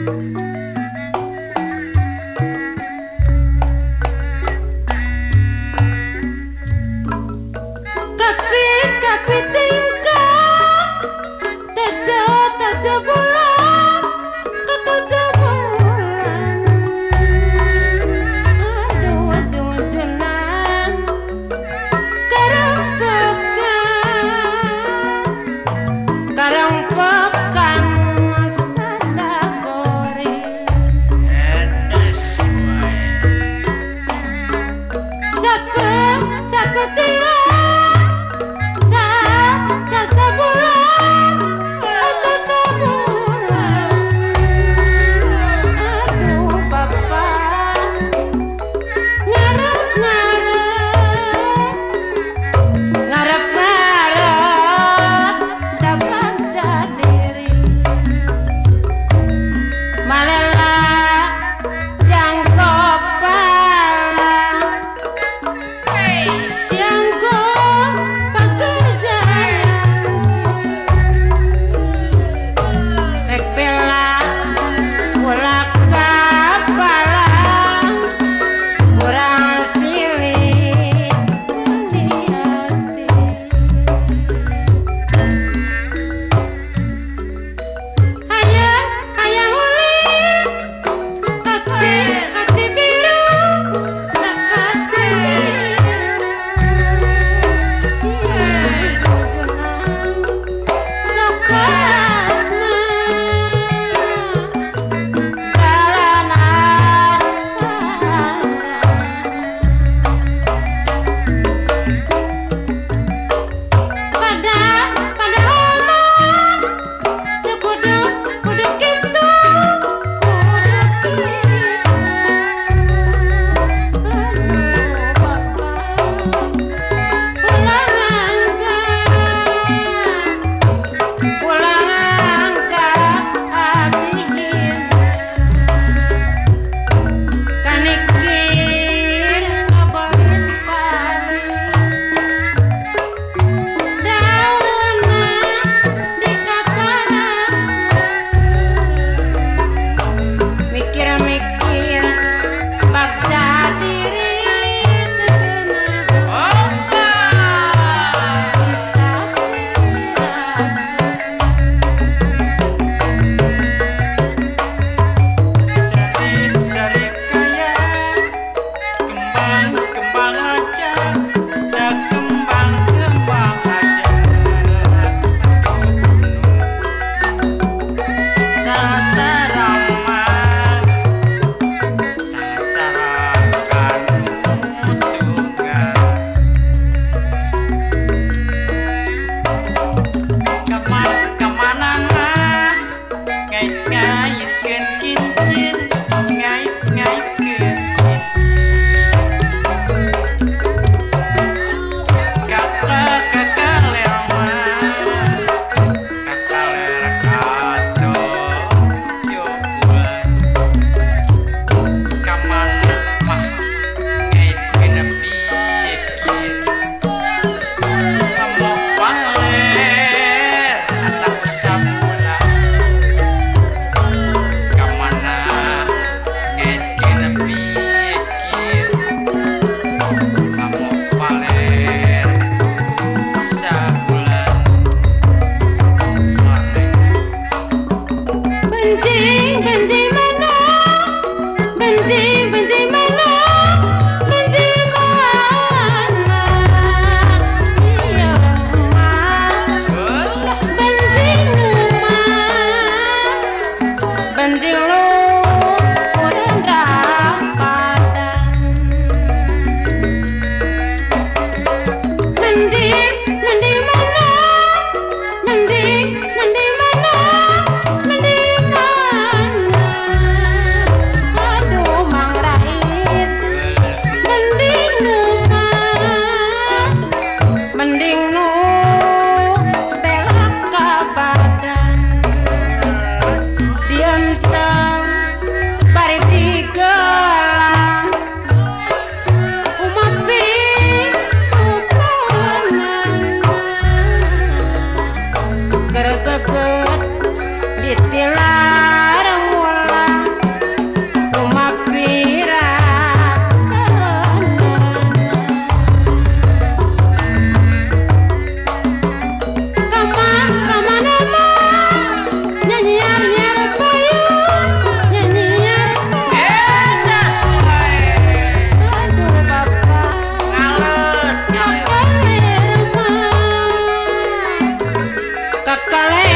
Tapi, tapi tingkah Tejo jauh, Zacatecas. and Talento.